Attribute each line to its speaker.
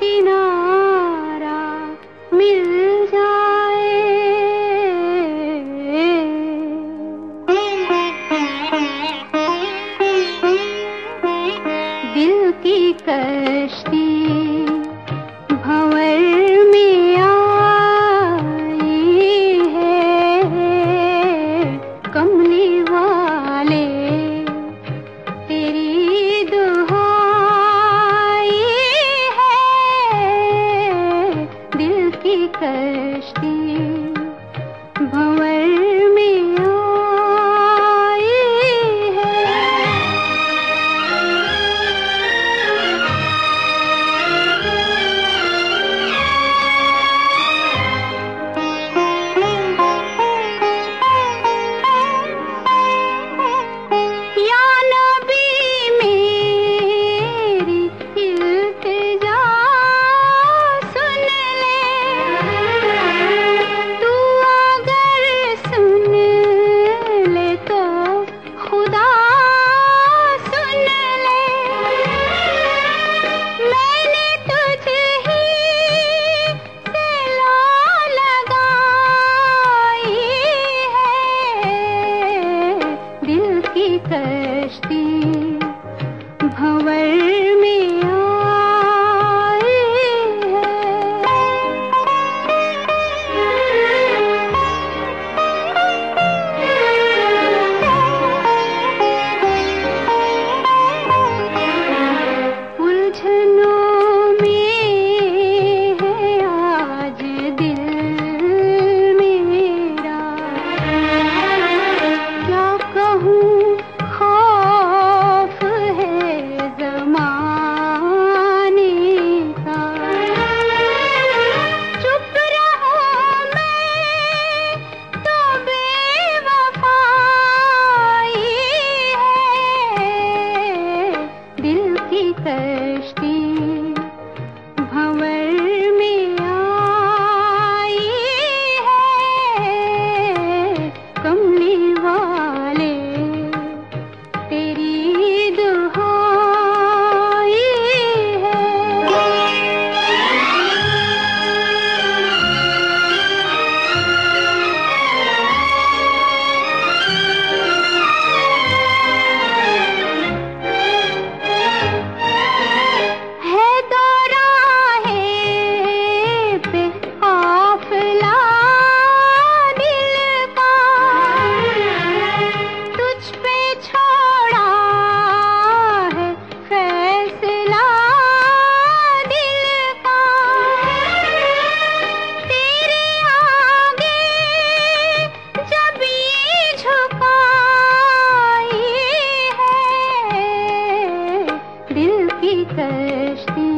Speaker 1: किनारा मिल कश्ती ष्टिभव कश्ती